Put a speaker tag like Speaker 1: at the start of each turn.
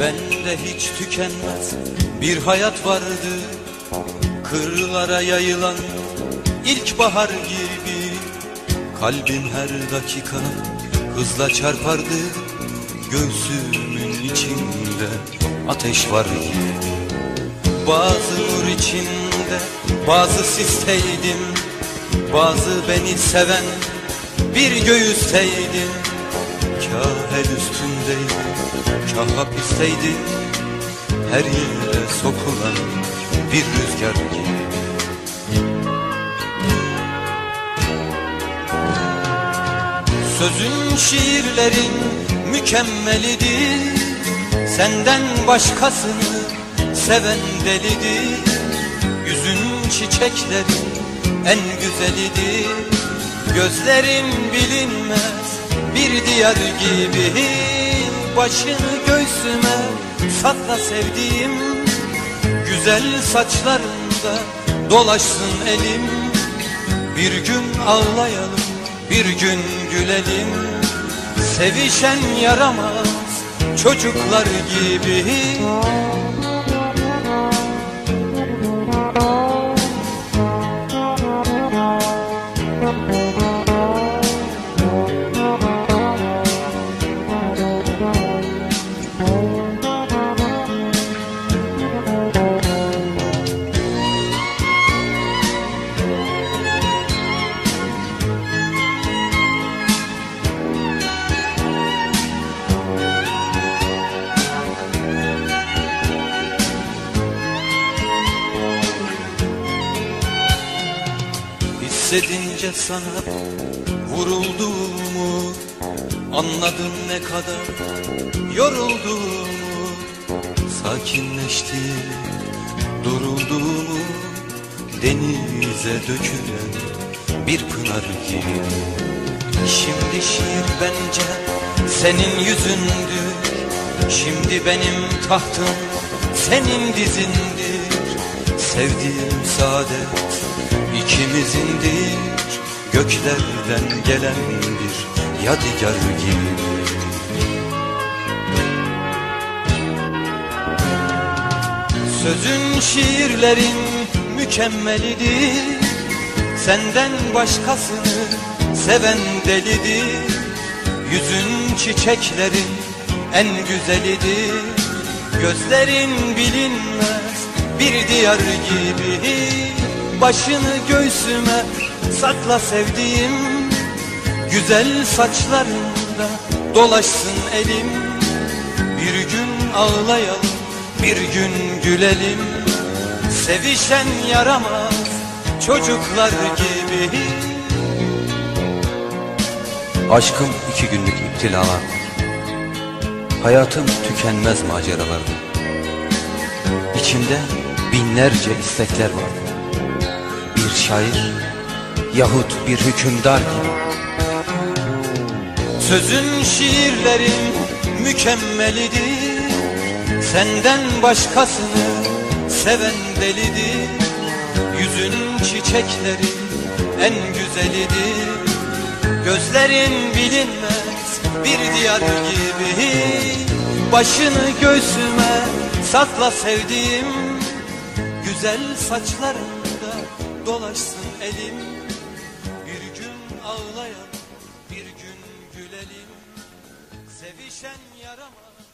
Speaker 1: Bende hiç tükenmez bir hayat vardı. Kırlara yayılan ilkbahar gibi Kalbim her dakika hızla çarpardı. Göğsümün içinde ateş var gibi. Bazı nur içinde bazı sisteydim. Bazı beni seven bir göğüsteydim Kah el üstündeydim, kah hapisteydim Her yere sokulan bir rüzgar gibi. Sözün şiirlerin mükemmelidir. Senden başkasını seven delidir. Yüzün çiçeklerin en güzelidir. Gözlerin bilinmez bir diyar gibi Başını göğsüme sakla sevdiğim Güzel saçlarında dolaşsın elim Bir gün ağlayalım bir gün gülelim Sevişen yaramaz çocuklar gibi Hissedince sana vurulduğumu Anladım ne kadar yorulduğumu Sakinleştiğimi, durulduğumu Denize dökülen bir pınar gibi. Şimdi şiir bence senin yüzündür. Şimdi benim tahtım senin dizindir Sevdiğim saadet ikimizindir Göklerden gelen bir yadigar gibi. Sözün şiirlerin mükemmelidir Senden başkasını seven delidir. Yüzün çiçeklerin en güzelidir Gözlerin bilinmez bir diyar gibi. Başını göğsüme sakla sevdiğim Güzel saçlarında dolaşsın elim. Bir gün ağlayalım bir gün gülelim. Sevişen yaramaz çocuklar gibi.
Speaker 2: Aşkım iki günlük iptilalar Hayatım tükenmez maceralardı İçimde binlerce istekler vardı Bir şair yahut bir hükümdar gibi
Speaker 1: Sözün şiirlerin mükemmelidir. Senden başkasını seven delidir. Yüzün çiçeklerin en güzelidir. Gözlerin bilinmez bir diyar gibi Başını göğsüme sakla sevdiğim Güzel saçlarında dolaşsın elim. Bir gün ağlayalım bir gün gülelim. Sevişen yaramaz